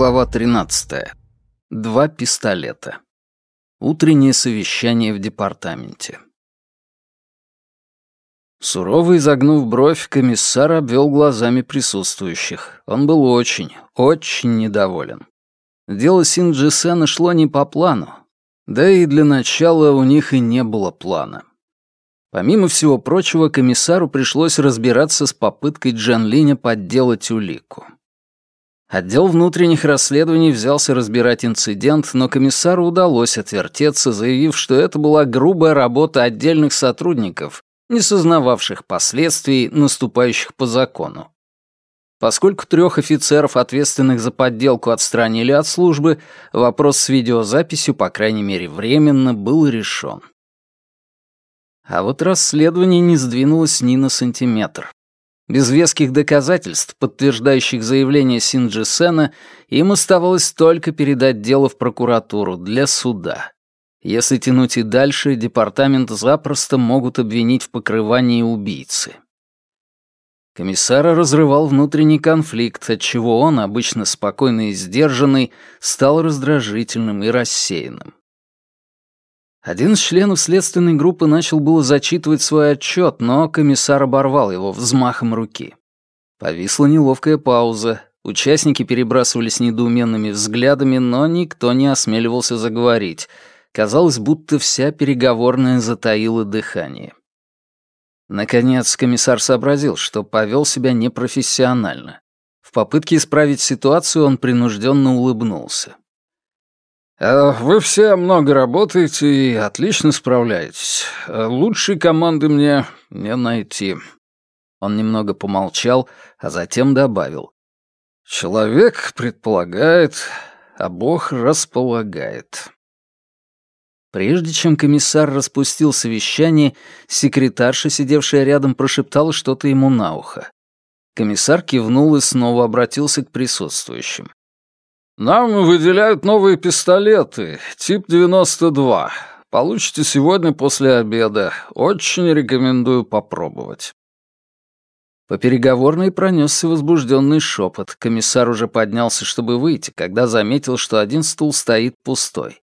Глава 13. Два пистолета. Утреннее совещание в департаменте. Сурово изогнув бровь, комиссар обвел глазами присутствующих. Он был очень, очень недоволен. Дело Синджисена шло не по плану. Да и для начала у них и не было плана. Помимо всего прочего, комиссару пришлось разбираться с попыткой Джан Линя подделать улику. Отдел внутренних расследований взялся разбирать инцидент, но комиссару удалось отвертеться, заявив, что это была грубая работа отдельных сотрудников, не сознававших последствий, наступающих по закону. Поскольку трех офицеров, ответственных за подделку, отстранили от службы, вопрос с видеозаписью, по крайней мере временно, был решен. А вот расследование не сдвинулось ни на сантиметр. Без веских доказательств, подтверждающих заявление Синджи Сена, им оставалось только передать дело в прокуратуру для суда. Если тянуть и дальше, департамент запросто могут обвинить в покрывании убийцы. Комиссара разрывал внутренний конфликт, отчего он, обычно спокойный и сдержанный, стал раздражительным и рассеянным. Один из членов следственной группы начал было зачитывать свой отчет, но комиссар оборвал его взмахом руки. Повисла неловкая пауза. Участники перебрасывались недоуменными взглядами, но никто не осмеливался заговорить. Казалось, будто вся переговорная затаила дыхание. Наконец комиссар сообразил, что повел себя непрофессионально. В попытке исправить ситуацию он принужденно улыбнулся. Э, «Вы все много работаете и отлично справляетесь. Э, лучшей команды мне не найти». Он немного помолчал, а затем добавил. «Человек предполагает, а Бог располагает». Прежде чем комиссар распустил совещание, секретарша, сидевшая рядом, прошептала что-то ему на ухо. Комиссар кивнул и снова обратился к присутствующим. «Нам выделяют новые пистолеты, тип 92. Получите сегодня после обеда. Очень рекомендую попробовать». По переговорной пронесся возбужденный шепот. Комиссар уже поднялся, чтобы выйти, когда заметил, что один стул стоит пустой.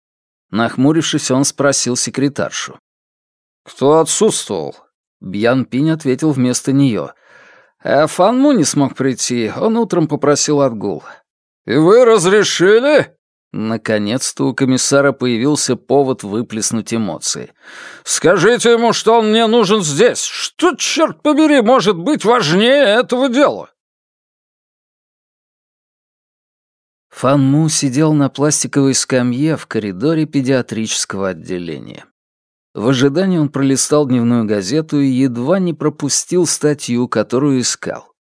Нахмурившись, он спросил секретаршу. «Кто отсутствовал?» Бьян Пинь ответил вместо нее. «Э, Фанму не смог прийти, он утром попросил отгул. «И вы разрешили?» Наконец-то у комиссара появился повод выплеснуть эмоции. «Скажите ему, что он мне нужен здесь. Что, черт побери, может быть важнее этого дела?» Фан Му сидел на пластиковой скамье в коридоре педиатрического отделения. В ожидании он пролистал дневную газету и едва не пропустил статью, которую искал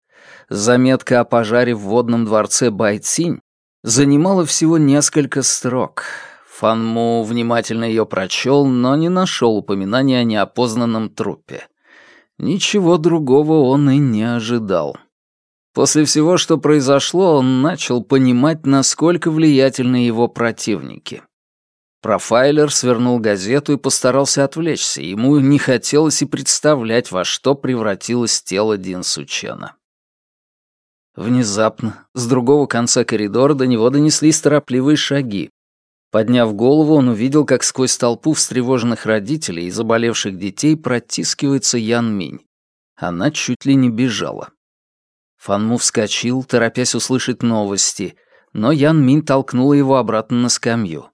заметка о пожаре в водном дворце Байцинь занимала всего несколько строк. Фанму внимательно ее прочел, но не нашел упоминания о неопознанном трупе. Ничего другого он и не ожидал. После всего, что произошло, он начал понимать, насколько влиятельны его противники. Профайлер свернул газету и постарался отвлечься. Ему не хотелось и представлять, во что превратилось тело Дин Сучена. Внезапно, с другого конца коридора до него донеслись торопливые шаги. Подняв голову, он увидел, как сквозь толпу встревоженных родителей и заболевших детей протискивается Ян Минь. Она чуть ли не бежала. Фанму вскочил, торопясь услышать новости, но Ян Минь толкнула его обратно на скамью.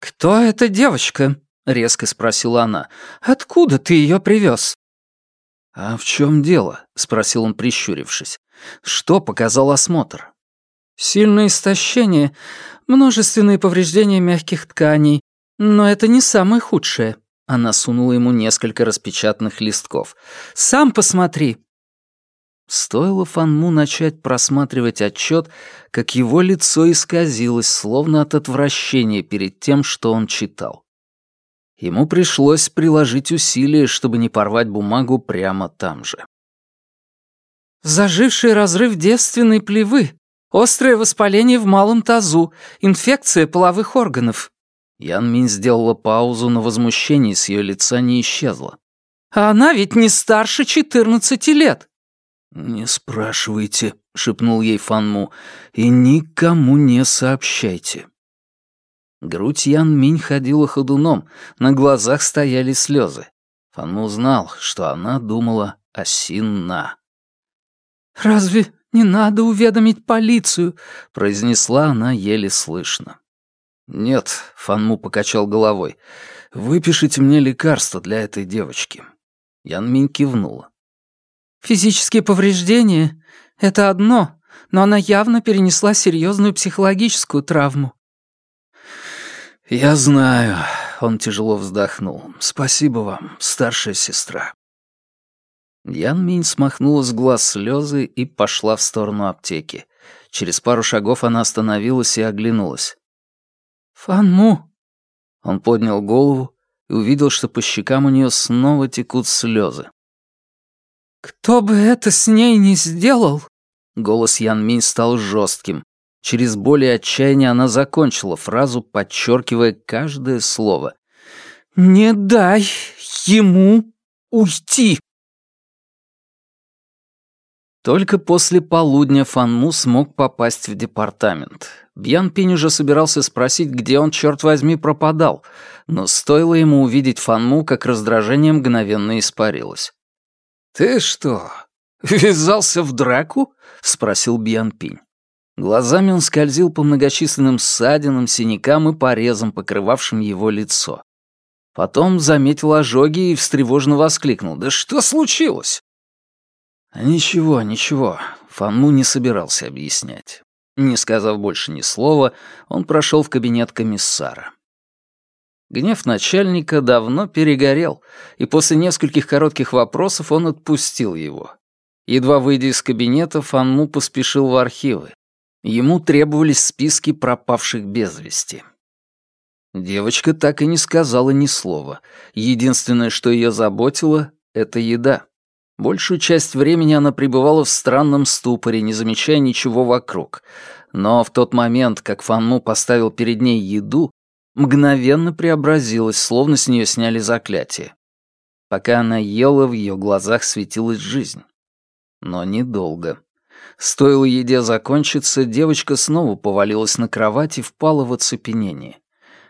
«Кто эта девочка?» — резко спросила она. «Откуда ты ее привез?» «А в чем дело?» — спросил он, прищурившись. «Что показал осмотр?» «Сильное истощение, множественные повреждения мягких тканей, но это не самое худшее». Она сунула ему несколько распечатанных листков. «Сам посмотри». Стоило Фанму начать просматривать отчет, как его лицо исказилось, словно от отвращения перед тем, что он читал. Ему пришлось приложить усилия, чтобы не порвать бумагу прямо там же. «Заживший разрыв девственной плевы, острое воспаление в малом тазу, инфекция половых органов». Ян Минь сделала паузу, но возмущение с ее лица не исчезло. «А она ведь не старше четырнадцати лет». «Не спрашивайте», — шепнул ей Фанму, — «и никому не сообщайте». Грудь Ян Минь ходила ходуном, на глазах стояли слезы. Фанму знал, что она думала о Синна. «Разве не надо уведомить полицию?» — произнесла она еле слышно. «Нет», — Фанму покачал головой, — «выпишите мне лекарство для этой девочки». Ян Минь кивнула. «Физические повреждения — это одно, но она явно перенесла серьезную психологическую травму. «Я знаю», — он тяжело вздохнул. «Спасибо вам, старшая сестра». Ян Минь смахнула с глаз слезы и пошла в сторону аптеки. Через пару шагов она остановилась и оглянулась. «Фанму!» Он поднял голову и увидел, что по щекам у нее снова текут слезы. «Кто бы это с ней не сделал?» Голос Ян Минь стал жестким. Через боль и отчаяние она закончила фразу, подчеркивая каждое слово. «Не дай ему уйти!» Только после полудня Фанму смог попасть в департамент. Бьян Пинь уже собирался спросить, где он, черт возьми, пропадал, но стоило ему увидеть Фанму, как раздражение мгновенно испарилось. «Ты что, ввязался в драку?» — спросил Бьян Пинь. Глазами он скользил по многочисленным ссадинам, синякам и порезам, покрывавшим его лицо. Потом заметил ожоги и встревоженно воскликнул. «Да что случилось?» «Ничего, ничего», — Фанму не собирался объяснять. Не сказав больше ни слова, он прошел в кабинет комиссара. Гнев начальника давно перегорел, и после нескольких коротких вопросов он отпустил его. Едва выйдя из кабинета, Фанму поспешил в архивы. Ему требовались списки пропавших без вести. Девочка так и не сказала ни слова. Единственное, что ее заботило, — это еда. Большую часть времени она пребывала в странном ступоре, не замечая ничего вокруг. Но в тот момент, как Фанму поставил перед ней еду, мгновенно преобразилась, словно с нее сняли заклятие. Пока она ела, в ее глазах светилась жизнь. Но недолго. Стоило еде закончиться, девочка снова повалилась на кровать и впала в оцепенение.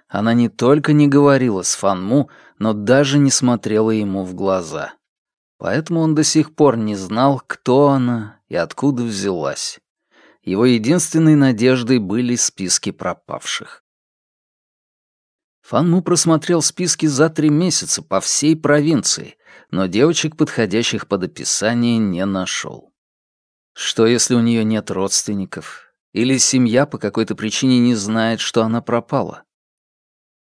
Она не только не говорила с Фанму, но даже не смотрела ему в глаза. Поэтому он до сих пор не знал, кто она и откуда взялась. Его единственной надеждой были списки пропавших. Фанму просмотрел списки за три месяца по всей провинции, но девочек, подходящих под описание, не нашел. Что, если у нее нет родственников? Или семья по какой-то причине не знает, что она пропала?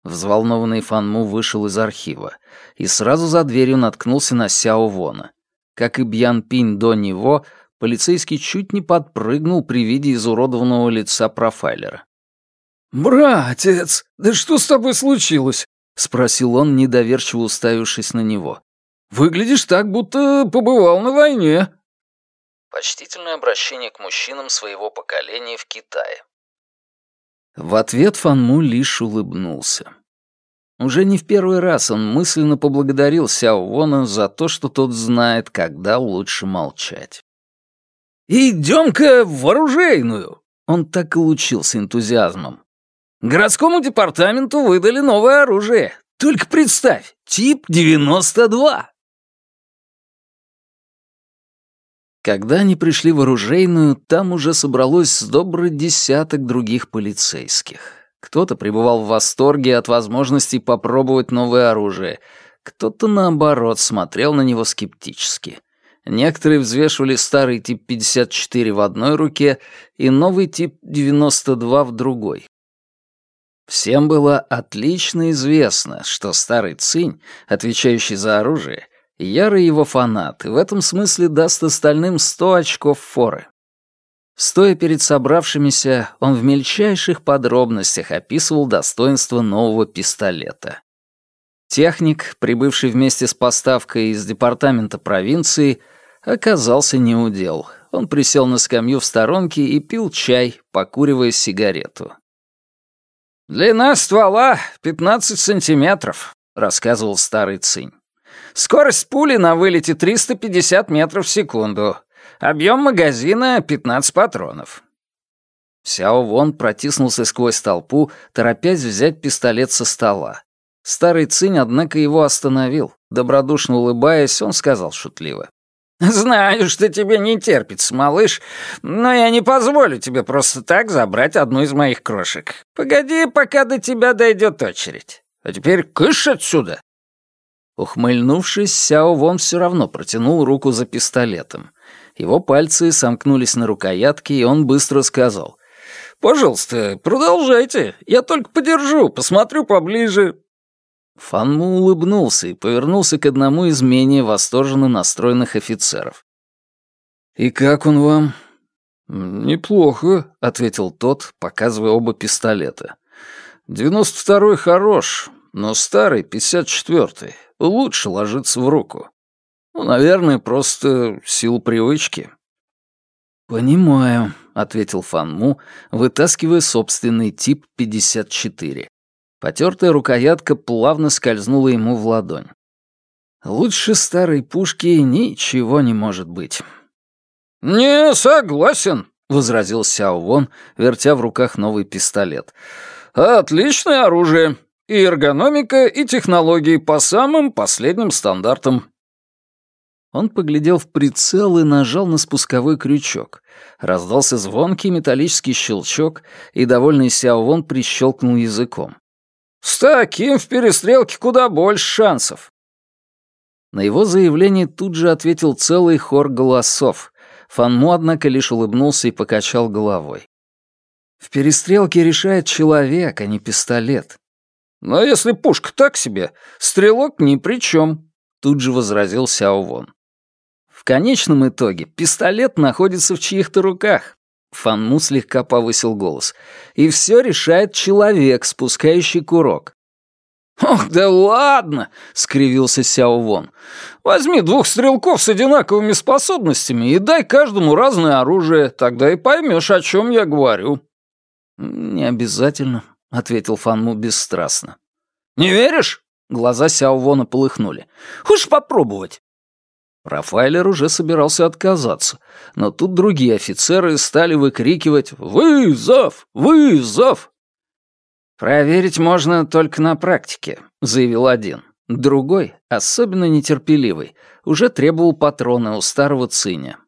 Взволнованный Фанму вышел из архива и сразу за дверью наткнулся на Сяо Вона. Как и Бьян Пинь до него, полицейский чуть не подпрыгнул при виде изуродованного лица профайлера. «Братец, да что с тобой случилось?» — спросил он, недоверчиво уставившись на него. «Выглядишь так, будто побывал на войне». Почтительное обращение к мужчинам своего поколения в Китае. В ответ Фанму лишь улыбнулся. Уже не в первый раз он мысленно поблагодарил Сяо Вона за то, что тот знает, когда лучше молчать. «Идем-ка в оружейную!» Он так и лучился энтузиазмом. «Городскому департаменту выдали новое оружие. Только представь, тип 92!» Когда они пришли в оружейную, там уже собралось добрый десяток других полицейских. Кто-то пребывал в восторге от возможности попробовать новое оружие, кто-то, наоборот, смотрел на него скептически. Некоторые взвешивали старый тип 54 в одной руке и новый тип 92 в другой. Всем было отлично известно, что старый цинь, отвечающий за оружие, Ярый его фанат, и в этом смысле даст остальным сто очков форы. Стоя перед собравшимися, он в мельчайших подробностях описывал достоинства нового пистолета. Техник, прибывший вместе с поставкой из департамента провинции, оказался неудел. Он присел на скамью в сторонке и пил чай, покуривая сигарету. «Длина ствола — 15 сантиметров», — рассказывал старый цинь. Скорость пули на вылете 350 метров в секунду. Объем магазина — 15 патронов». Сяо Вон протиснулся сквозь толпу, торопясь взять пистолет со стола. Старый Цинь, однако, его остановил. Добродушно улыбаясь, он сказал шутливо. «Знаю, что тебе не терпится, малыш, но я не позволю тебе просто так забрать одну из моих крошек. Погоди, пока до тебя дойдет очередь. А теперь кыш отсюда!» Ухмыльнувшись, Сяо Вон все равно протянул руку за пистолетом. Его пальцы сомкнулись на рукоятке, и он быстро сказал. «Пожалуйста, продолжайте. Я только подержу, посмотрю поближе. Фанму улыбнулся и повернулся к одному из менее восторженно настроенных офицеров. «И как он вам?» «Неплохо», — ответил тот, показывая оба пистолета. «Девяносто второй хорош, но старый, пятьдесят четвертый, лучше ложится в руку. Ну, наверное, просто сил привычки». «Понимаю», — ответил Фанму, вытаскивая собственный тип 54. Потертая рукоятка плавно скользнула ему в ладонь. Лучше старой пушки ничего не может быть. «Не согласен», — возразил Сяо Вон, вертя в руках новый пистолет. «Отличное оружие. И эргономика, и технологии по самым последним стандартам». Он поглядел в прицел и нажал на спусковой крючок. Раздался звонкий металлический щелчок, и довольный Сяо Вон прищелкнул языком. С таким в перестрелке куда больше шансов. На его заявление тут же ответил целый хор голосов. Фанму, однако, лишь улыбнулся и покачал головой. В перестрелке решает человек, а не пистолет. Но если пушка так себе, стрелок ни при чем, тут же возразил Сяо Вон. В конечном итоге пистолет находится в чьих-то руках. Фанму слегка повысил голос. «И все решает человек, спускающий курок». «Ох, да ладно!» — скривился Сяо Вон. «Возьми двух стрелков с одинаковыми способностями и дай каждому разное оружие, тогда и поймешь, о чем я говорю». «Не обязательно», — ответил Фанму бесстрастно. «Не веришь?» — глаза Сяо Вона полыхнули. «Хочешь попробовать?» Рафайлер уже собирался отказаться, но тут другие офицеры стали выкрикивать «Вызов! Вызов!». «Проверить можно только на практике», — заявил один. Другой, особенно нетерпеливый, уже требовал патрона у старого циня.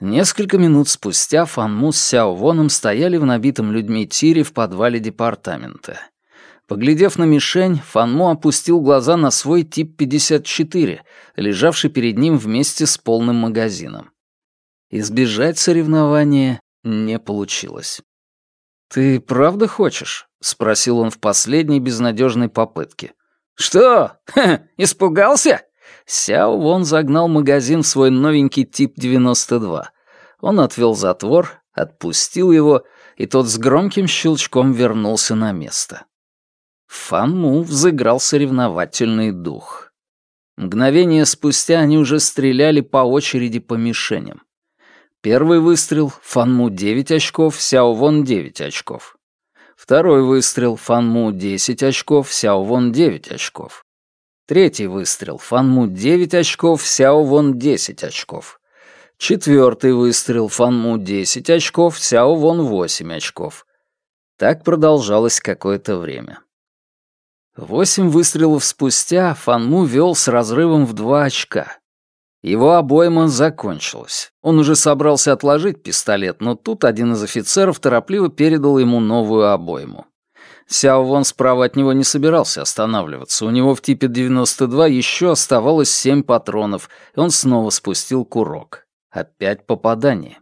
Несколько минут спустя Фанму с Сяо Воном стояли в набитом людьми тире в подвале департамента. Поглядев на мишень, Фанмо опустил глаза на свой тип 54, лежавший перед ним вместе с полным магазином. Избежать соревнования не получилось. «Ты правда хочешь?» — спросил он в последней безнадежной попытке. «Что? Ха, испугался?» Сяо Вон загнал магазин в свой новенький тип 92. Он отвел затвор, отпустил его, и тот с громким щелчком вернулся на место. Фанму взыграл соревновательный дух. Мгновение спустя они уже стреляли по очереди по мишеням. Первый выстрел — Фанму 9 очков, Сяо Вон 9 очков. Второй выстрел — Фанму 10 очков, Сяо Вон 9 очков. Третий выстрел — Фанму 9 очков, Сяо Вон 10 очков. Четвертый выстрел — Фанму 10 очков, Сяо Вон 8 очков. Так продолжалось какое-то время. Восемь выстрелов спустя Фанму вел с разрывом в два очка. Его обойма закончилась. Он уже собрался отложить пистолет, но тут один из офицеров торопливо передал ему новую обойму. Сяо Вон справа от него не собирался останавливаться. У него в типе 92 еще оставалось семь патронов, и он снова спустил курок. Опять попадание.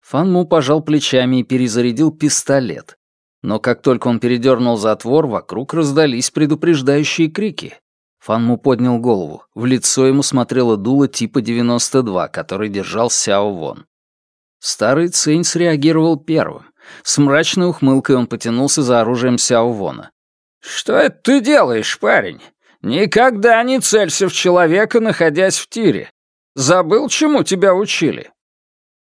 Фанму пожал плечами и перезарядил пистолет. Но как только он передернул затвор, вокруг раздались предупреждающие крики. Фанму поднял голову. В лицо ему смотрело дуло типа 92, который держал Сяо Вон. Старый Цинь среагировал первым. С мрачной ухмылкой он потянулся за оружием Сяо Вона. «Что это ты делаешь, парень? Никогда не целься в человека, находясь в тире. Забыл, чему тебя учили?»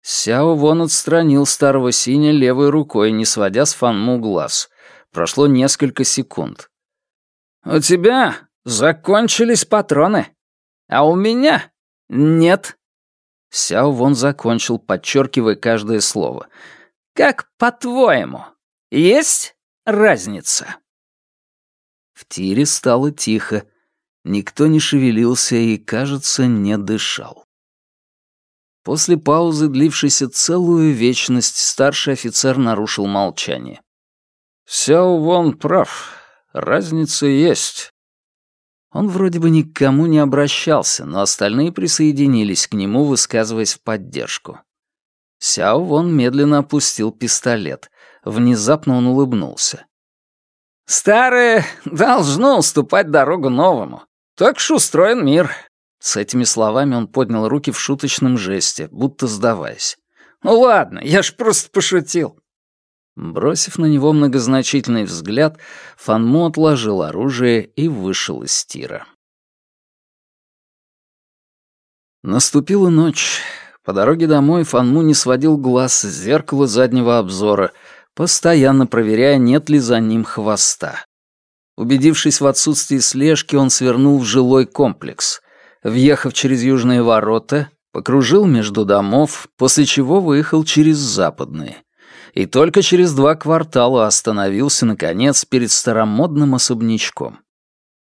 Сяо Вон отстранил старого синя левой рукой, не сводя с Фанму глаз. Прошло несколько секунд. «У тебя закончились патроны, а у меня нет». Сяо Вон закончил, подчеркивая каждое слово. «Как по-твоему, есть разница?» В тире стало тихо. Никто не шевелился и, кажется, не дышал. После паузы, длившейся целую вечность, старший офицер нарушил молчание. «Сяо Вон прав. Разница есть. Он вроде бы ни к кому не обращался, но остальные присоединились к нему, высказываясь в поддержку. Сяо Вон медленно опустил пистолет. Внезапно он улыбнулся. «Старое должно уступать дорогу новому. Так ж устроен мир». С этими словами он поднял руки в шуточном жесте, будто сдаваясь. «Ну ладно, я ж просто пошутил. Бросив на него многозначительный взгляд, Фанму отложил оружие и вышел из тира. Наступила ночь. По дороге домой Фанму не сводил глаз с зеркала заднего обзора, постоянно проверяя, нет ли за ним хвоста. Убедившись в отсутствии слежки, он свернул в жилой комплекс. Въехав через южные ворота, покружил между домов, после чего выехал через западные — и только через два квартала остановился, наконец, перед старомодным особнячком.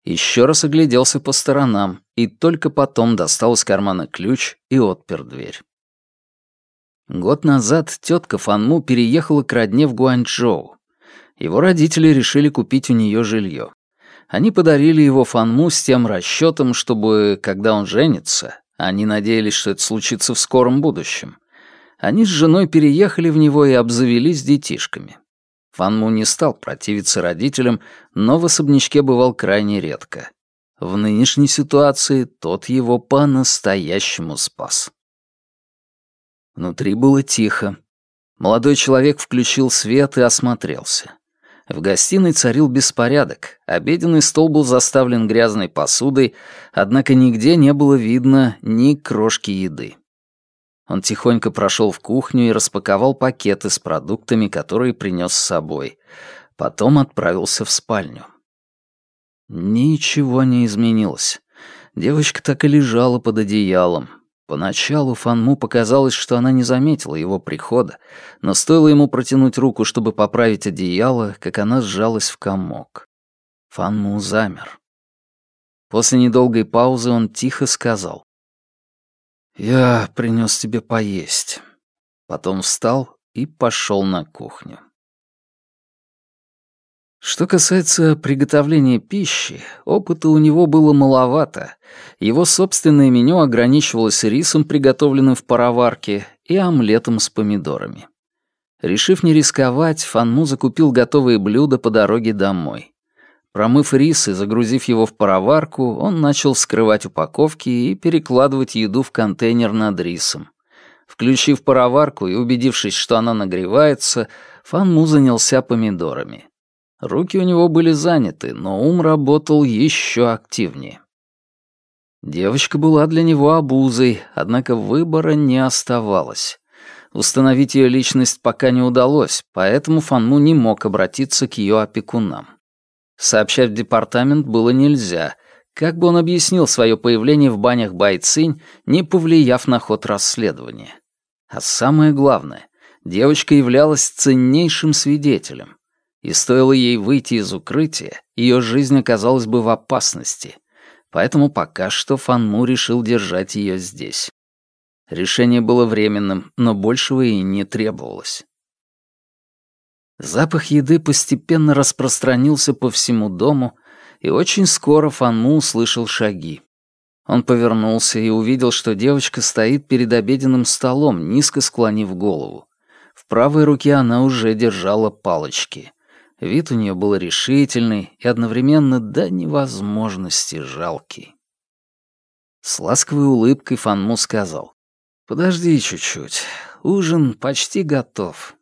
Еще раз огляделся по сторонам и только потом достал из кармана ключ и отпер дверь. Год назад тетка Фанму переехала к родне в Гуанчжоу. Его родители решили купить у нее жилье. Они подарили его Фанму с тем расчетом, чтобы, когда он женится, они надеялись, что это случится в скором будущем, они с женой переехали в него и обзавелись детишками. Фанму не стал противиться родителям, но в особнячке бывал крайне редко. В нынешней ситуации тот его по-настоящему спас. Внутри было тихо. Молодой человек включил свет и осмотрелся. В гостиной царил беспорядок, обеденный стол был заставлен грязной посудой, однако нигде не было видно ни крошки еды. Он тихонько прошел в кухню и распаковал пакеты с продуктами, которые принес с собой. Потом отправился в спальню. Ничего не изменилось. Девочка так и лежала под одеялом. Поначалу Фанму показалось, что она не заметила его прихода, но стоило ему протянуть руку, чтобы поправить одеяло, как она сжалась в комок. Фанму замер. После недолгой паузы он тихо сказал. «Я принес тебе поесть». Потом встал и пошел на кухню. Что касается приготовления пищи, опыта у него было маловато. Его собственное меню ограничивалось рисом, приготовленным в пароварке, и омлетом с помидорами. Решив не рисковать, Фанму закупил готовые блюда по дороге домой. Промыв рис и загрузив его в пароварку, он начал вскрывать упаковки и перекладывать еду в контейнер над рисом. Включив пароварку и убедившись, что она нагревается, Фанму занялся помидорами. Руки у него были заняты, но ум работал еще активнее. Девочка была для него обузой, однако выбора не оставалось. Установить ее личность пока не удалось, поэтому Фанму не мог обратиться к ее опекунам. Сообщать в департамент было нельзя. Как бы он объяснил свое появление в банях Байцинь, не повлияв на ход расследования? А самое главное, девочка являлась ценнейшим свидетелем. И стоило ей выйти из укрытия, ее жизнь оказалась бы в опасности. Поэтому пока что Фанму решил держать ее здесь. Решение было временным, но большего и не требовалось. Запах еды постепенно распространился по всему дому, и очень скоро Фанму услышал шаги. Он повернулся и увидел, что девочка стоит перед обеденным столом, низко склонив голову. В правой руке она уже держала палочки. Вид у нее был решительный и одновременно до невозможности жалкий. С ласковой улыбкой Фанму сказал, «Подожди чуть-чуть, ужин почти готов».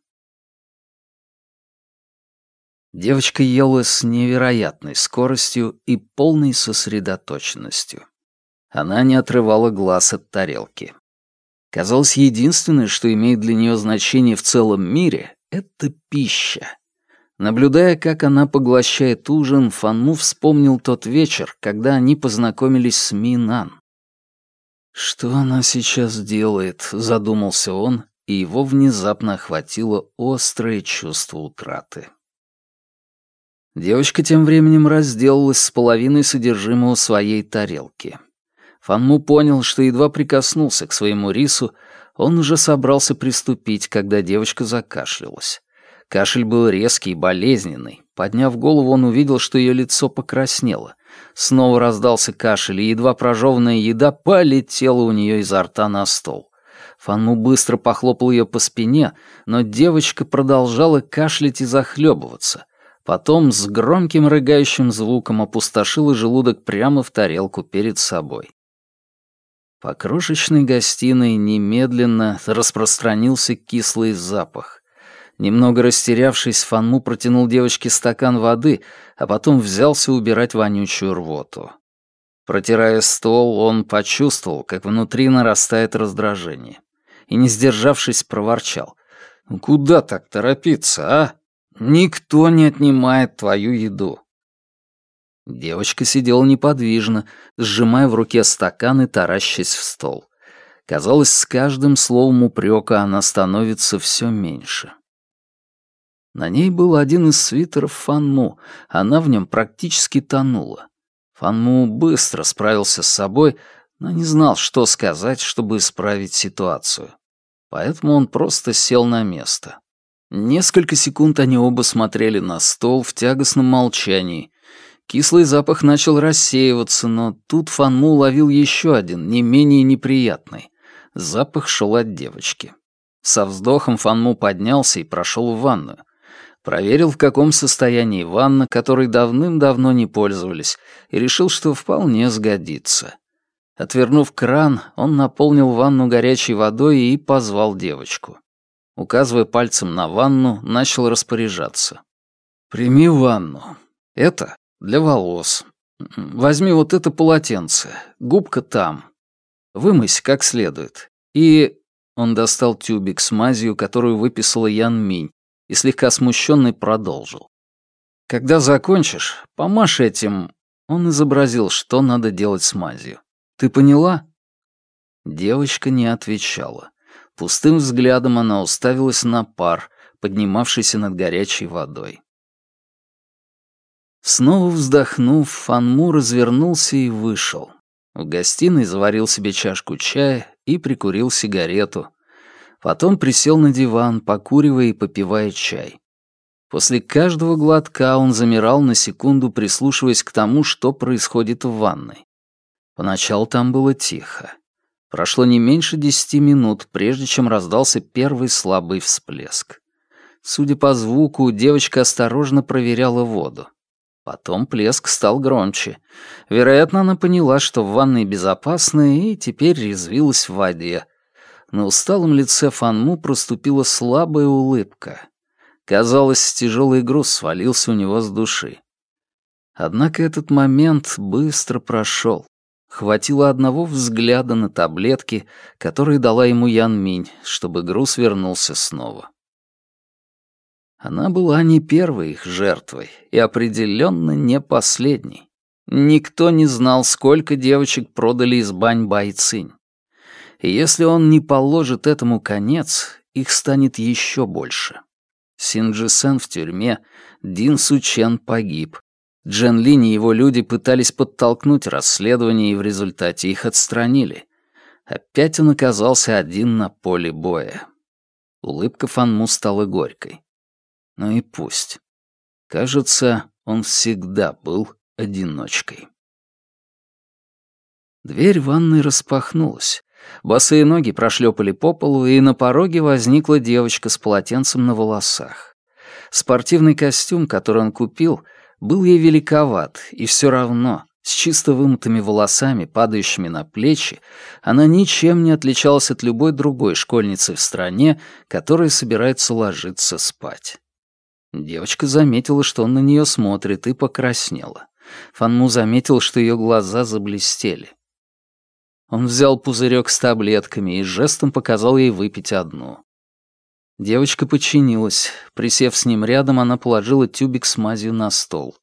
Девочка ела с невероятной скоростью и полной сосредоточенностью. Она не отрывала глаз от тарелки. Казалось, единственное, что имеет для нее значение в целом мире, — это пища. Наблюдая, как она поглощает ужин, Фанму вспомнил тот вечер, когда они познакомились с Минан. «Что она сейчас делает?» — задумался он, и его внезапно охватило острое чувство утраты. Девочка тем временем разделалась с половиной содержимого своей тарелки. Фанму понял, что едва прикоснулся к своему рису, он уже собрался приступить, когда девочка закашлялась. Кашель был резкий и болезненный. Подняв голову, он увидел, что ее лицо покраснело. Снова раздался кашель, и едва прожеванная еда полетела у нее изо рта на стол. Фанму быстро похлопал ее по спине, но девочка продолжала кашлять и захлебываться. Потом с громким рыгающим звуком опустошила желудок прямо в тарелку перед собой. По крошечной гостиной немедленно распространился кислый запах. Немного растерявшись, Фанму протянул девочке стакан воды, а потом взялся убирать вонючую рвоту. Протирая стол, он почувствовал, как внутри нарастает раздражение. И, не сдержавшись, проворчал. «Ну «Куда так торопиться, а? Никто не отнимает твою еду. Девочка сидела неподвижно, сжимая в руке стакан и таращась в стол. Казалось, с каждым словом упрека она становится все меньше. На ней был один из свитеров Фанму, она в нем практически тонула. Фанму быстро справился с собой, но не знал, что сказать, чтобы исправить ситуацию. Поэтому он просто сел на место. Несколько секунд они оба смотрели на стол в тягостном молчании, Кислый запах начал рассеиваться, но тут Фанму уловил еще один, не менее неприятный. Запах шел от девочки. Со вздохом Фанму поднялся и прошел в ванную. Проверил, в каком состоянии ванна, которой давным-давно не пользовались, и решил, что вполне сгодится. Отвернув кран, он наполнил ванну горячей водой и позвал девочку. Указывая пальцем на ванну, начал распоряжаться. «Прими ванну. Это для волос. Возьми вот это полотенце. Губка там. Вымысь как следует. И... Он достал тюбик с мазью, которую выписала Ян Минь, и слегка смущенный продолжил. Когда закончишь, помашь этим... Он изобразил, что надо делать с мазью. Ты поняла? Девочка не отвечала. Пустым взглядом она уставилась на пар, поднимавшийся над горячей водой. Снова вздохнув, Фанму развернулся и вышел. В гостиной заварил себе чашку чая и прикурил сигарету. Потом присел на диван, покуривая и попивая чай. После каждого глотка он замирал на секунду, прислушиваясь к тому, что происходит в ванной. Поначалу там было тихо. Прошло не меньше десяти минут, прежде чем раздался первый слабый всплеск. Судя по звуку, девочка осторожно проверяла воду. Потом плеск стал громче. Вероятно, она поняла, что в ванной безопасно, и теперь резвилась в воде. На усталом лице Фанму проступила слабая улыбка. Казалось, тяжелый груз свалился у него с души. Однако этот момент быстро прошел. Хватило одного взгляда на таблетки, которые дала ему Ян Минь, чтобы груз вернулся снова. Она была не первой их жертвой и определенно не последней. Никто не знал, сколько девочек продали из бань Байцинь. И если он не положит этому конец, их станет еще больше. Синджи Сен в тюрьме, Дин Сучен погиб. Джен Линь и его люди пытались подтолкнуть расследование, и в результате их отстранили. Опять он оказался один на поле боя. Улыбка Фанму стала горькой. Ну и пусть. Кажется, он всегда был одиночкой. Дверь ванной распахнулась. Босые ноги прошлепали по полу, и на пороге возникла девочка с полотенцем на волосах. Спортивный костюм, который он купил, был ей великоват, и все равно, с чисто вымытыми волосами, падающими на плечи, она ничем не отличалась от любой другой школьницы в стране, которая собирается ложиться спать. Девочка заметила, что он на нее смотрит, и покраснела. Фанму заметил, что ее глаза заблестели. Он взял пузырек с таблетками и жестом показал ей выпить одну. Девочка подчинилась. Присев с ним рядом, она положила тюбик с мазью на стол.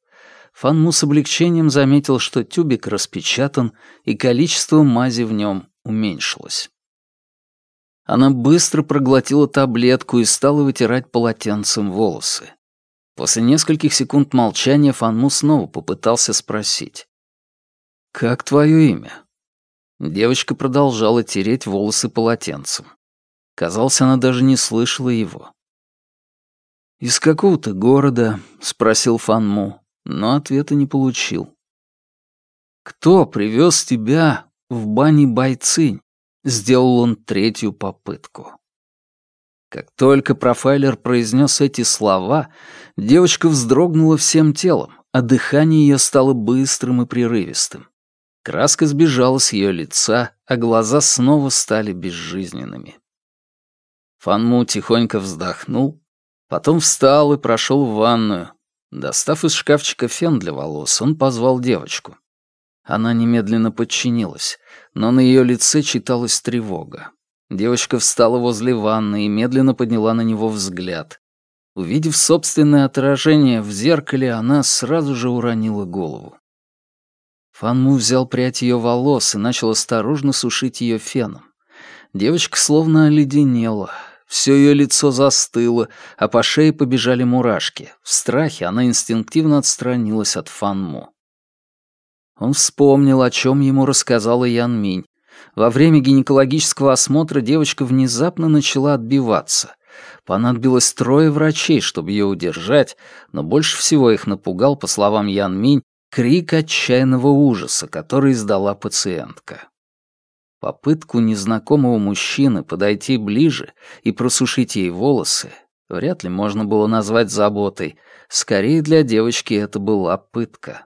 Фанму с облегчением заметил, что тюбик распечатан, и количество мази в нем уменьшилось. Она быстро проглотила таблетку и стала вытирать полотенцем волосы. После нескольких секунд молчания Фанму снова попытался спросить. «Как твое имя?» Девочка продолжала тереть волосы полотенцем. Казалось, она даже не слышала его. «Из какого то города?» — спросил Фанму, но ответа не получил. «Кто привез тебя в бане Байцинь?» — сделал он третью попытку. Как только профайлер произнес эти слова, девочка вздрогнула всем телом, а дыхание ее стало быстрым и прерывистым. Краска сбежала с ее лица, а глаза снова стали безжизненными. Фанму тихонько вздохнул, потом встал и прошел в ванную. Достав из шкафчика фен для волос, он позвал девочку. Она немедленно подчинилась, но на ее лице читалась тревога. Девочка встала возле ванны и медленно подняла на него взгляд. Увидев собственное отражение в зеркале, она сразу же уронила голову. Фанму взял прядь ее волос и начал осторожно сушить ее феном. Девочка словно оледенела. Все ее лицо застыло, а по шее побежали мурашки. В страхе она инстинктивно отстранилась от Фанму. Он вспомнил, о чем ему рассказала Ян Минь. Во время гинекологического осмотра девочка внезапно начала отбиваться. Понадобилось трое врачей, чтобы ее удержать, но больше всего их напугал, по словам Ян Минь, крик отчаянного ужаса, который издала пациентка. Попытку незнакомого мужчины подойти ближе и просушить ей волосы вряд ли можно было назвать заботой. Скорее для девочки это была пытка.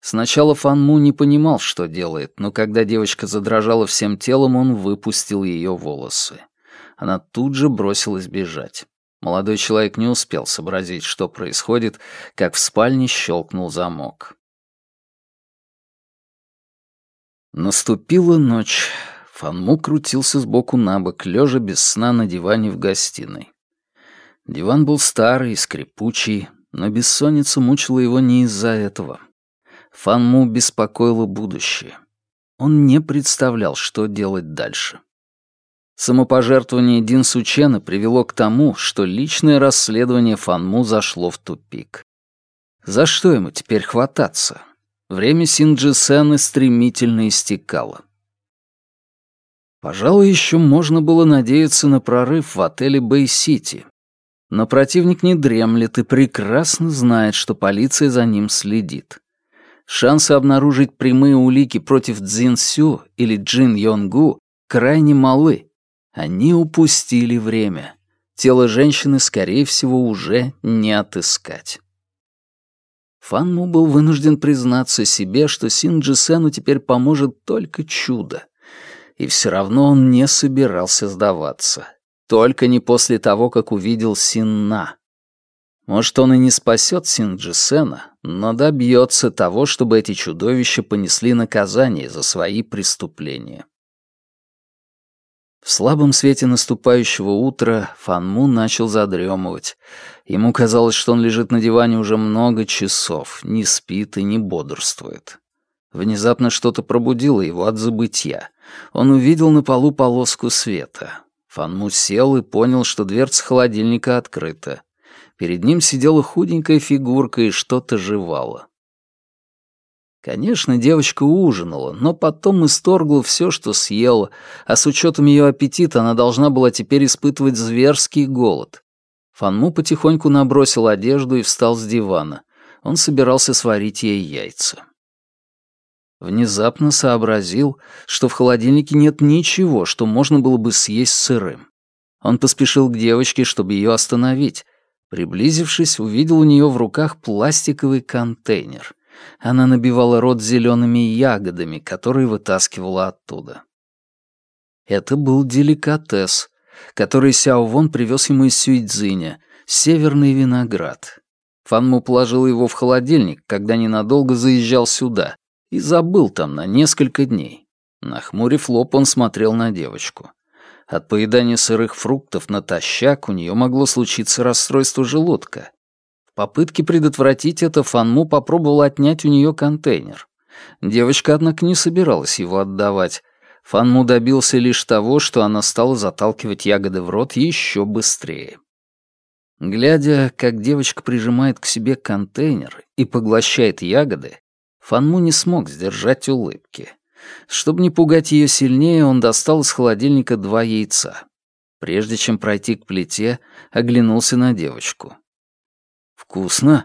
Сначала Фанму не понимал, что делает, но когда девочка задрожала всем телом, он выпустил ее волосы. Она тут же бросилась бежать. Молодой человек не успел сообразить, что происходит, как в спальне щелкнул замок. Наступила ночь. Фанму крутился сбоку на бок, лежа без сна на диване в гостиной. Диван был старый, скрипучий, но бессонница мучила его не из-за этого. Фанму беспокоило будущее. Он не представлял, что делать дальше. Самопожертвование Дин Сучена привело к тому, что личное расследование Фанму зашло в тупик. За что ему теперь хвататься? Время Синджи-Сены стремительно истекало. Пожалуй, еще можно было надеяться на прорыв в отеле Бэй-Сити. Но противник не дремлет и прекрасно знает, что полиция за ним следит. Шансы обнаружить прямые улики против Цзин Сю или Джин Йонгу крайне малы. Они упустили время. Тело женщины, скорее всего, уже не отыскать. Фан был вынужден признаться себе, что Син Джисену теперь поможет только чудо. И все равно он не собирался сдаваться. Только не после того, как увидел Синна. Может, он и не спасет Син Джисена, но добьется того, чтобы эти чудовища понесли наказание за свои преступления. В слабом свете наступающего утра Фанму начал задремывать. Ему казалось, что он лежит на диване уже много часов, не спит и не бодрствует. Внезапно что-то пробудило его от забытья. Он увидел на полу полоску света. Фанму сел и понял, что дверца холодильника открыта. Перед ним сидела худенькая фигурка и что-то жевала. Конечно, девочка ужинала, но потом исторгла все, что съела, а с учетом ее аппетита она должна была теперь испытывать зверский голод. Фанму потихоньку набросил одежду и встал с дивана. Он собирался сварить ей яйца. Внезапно сообразил, что в холодильнике нет ничего, что можно было бы съесть сырым. Он поспешил к девочке, чтобы ее остановить. Приблизившись, увидел у нее в руках пластиковый контейнер. Она набивала рот зелеными ягодами, которые вытаскивала оттуда. Это был деликатес, который Сяо Вон привез ему из Сюйцзиня, северный виноград. Фанму положил его в холодильник, когда ненадолго заезжал сюда, и забыл там на несколько дней. Нахмурив лоб, он смотрел на девочку. От поедания сырых фруктов натощак у нее могло случиться расстройство желудка, попытке предотвратить это Фанму попробовал отнять у нее контейнер. Девочка, однако, не собиралась его отдавать. Фанму добился лишь того, что она стала заталкивать ягоды в рот еще быстрее. Глядя, как девочка прижимает к себе контейнер и поглощает ягоды, Фанму не смог сдержать улыбки. Чтобы не пугать ее сильнее, он достал из холодильника два яйца. Прежде чем пройти к плите, оглянулся на девочку. «Вкусно?»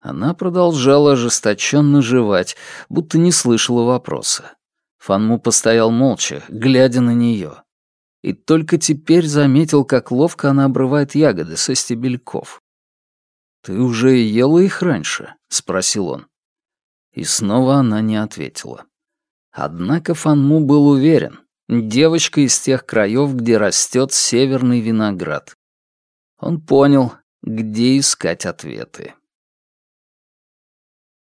Она продолжала ожесточенно жевать, будто не слышала вопроса. Фанму постоял молча, глядя на нее. И только теперь заметил, как ловко она обрывает ягоды со стебельков. «Ты уже ела их раньше?» — спросил он. И снова она не ответила. Однако Фанму был уверен, девочка из тех краев, где растет северный виноград. Он понял, где искать ответы.